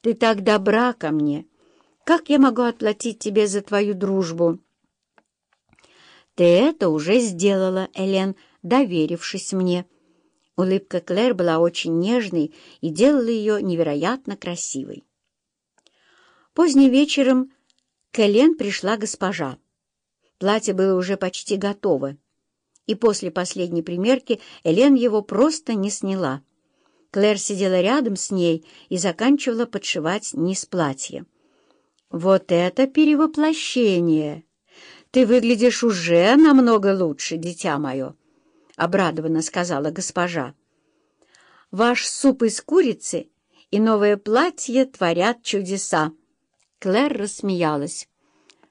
Ты так добра ко мне. Как я могу отплатить тебе за твою дружбу?» «Ты это уже сделала, Элен, доверившись мне». Улыбка Клэр была очень нежной и делала ее невероятно красивой. Поздним вечером к Элен пришла госпожа. Платье было уже почти готово, и после последней примерки Элен его просто не сняла. Клэр сидела рядом с ней и заканчивала подшивать низ платья. «Вот это перевоплощение! Ты выглядишь уже намного лучше, дитя мое!» — обрадованно сказала госпожа. «Ваш суп из курицы и новое платье творят чудеса!» Клэр рассмеялась.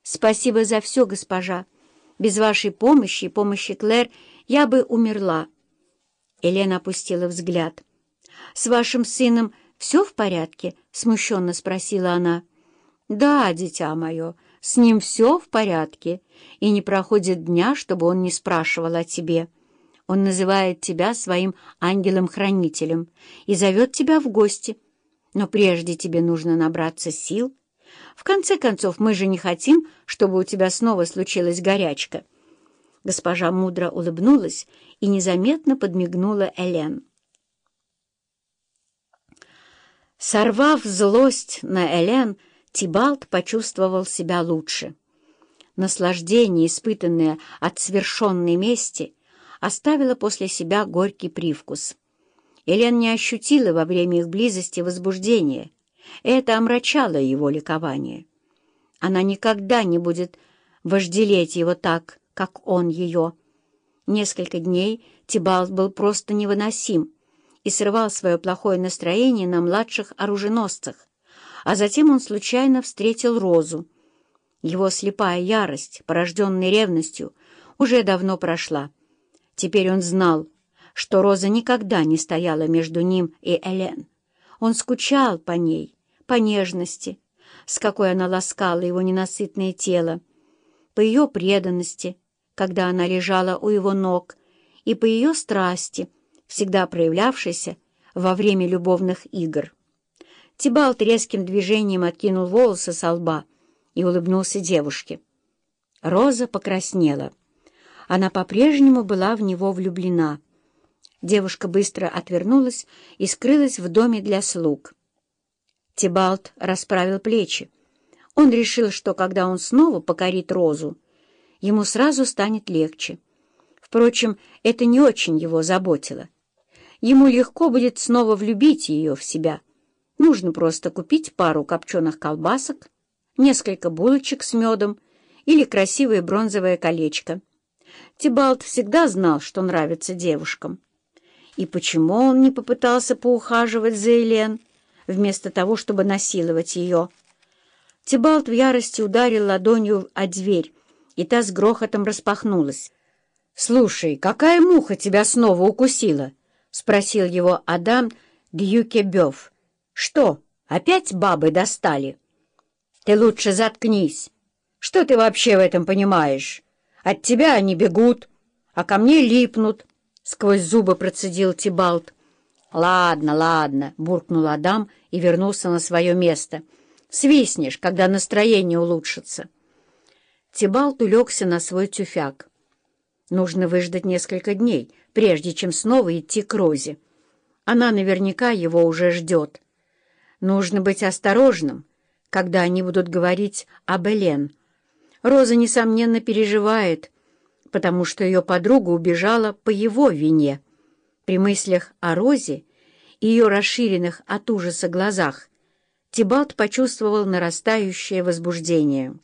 «Спасибо за все, госпожа. Без вашей помощи и помощи Клэр я бы умерла». Елена опустила взгляд. «С вашим сыном все в порядке?» — смущенно спросила она. «Да, дитя мое, с ним все в порядке, и не проходит дня, чтобы он не спрашивал о тебе. Он называет тебя своим ангелом-хранителем и зовет тебя в гости. Но прежде тебе нужно набраться сил. В конце концов, мы же не хотим, чтобы у тебя снова случилась горячка». Госпожа мудро улыбнулась и незаметно подмигнула Элен. Сорвав злость на Элен, Тибалт почувствовал себя лучше. Наслаждение, испытанное от свершенной мести, оставило после себя горький привкус. Элен не ощутила во время их близости возбуждения. Это омрачало его ликование. Она никогда не будет вожделеть его так, как он ее. Несколько дней Тибалт был просто невыносим и срывал свое плохое настроение на младших оруженосцах, а затем он случайно встретил Розу. Его слепая ярость, порожденная ревностью, уже давно прошла. Теперь он знал, что Роза никогда не стояла между ним и Элен. Он скучал по ней, по нежности, с какой она ласкала его ненасытное тело, по ее преданности, когда она лежала у его ног, и по ее страсти — всегда проявлявшийся во время любовных игр. Тибалт резким движением откинул волосы со лба и улыбнулся девушке. Роза покраснела. Она по-прежнему была в него влюблена. Девушка быстро отвернулась и скрылась в доме для слуг. Тибалт расправил плечи. Он решил, что когда он снова покорит Розу, ему сразу станет легче. Впрочем, это не очень его заботило. Ему легко будет снова влюбить ее в себя. Нужно просто купить пару копченых колбасок, несколько булочек с медом или красивое бронзовое колечко. Тибалт всегда знал, что нравится девушкам. И почему он не попытался поухаживать за Элен, вместо того, чтобы насиловать ее? Тибалт в ярости ударил ладонью о дверь, и та с грохотом распахнулась. «Слушай, какая муха тебя снова укусила?» — спросил его Адам Дьюкебёв. «Что, опять бабы достали?» «Ты лучше заткнись. Что ты вообще в этом понимаешь? От тебя они бегут, а ко мне липнут», — сквозь зубы процедил Тибалт. «Ладно, ладно», — буркнул Адам и вернулся на свое место. «Свистнешь, когда настроение улучшится». Тибалт улегся на свой тюфяк. Нужно выждать несколько дней, прежде чем снова идти к Розе. Она наверняка его уже ждет. Нужно быть осторожным, когда они будут говорить об Элен. Роза, несомненно, переживает, потому что ее подруга убежала по его вине. При мыслях о Розе и ее расширенных от ужаса глазах Тибалт почувствовал нарастающее возбуждение.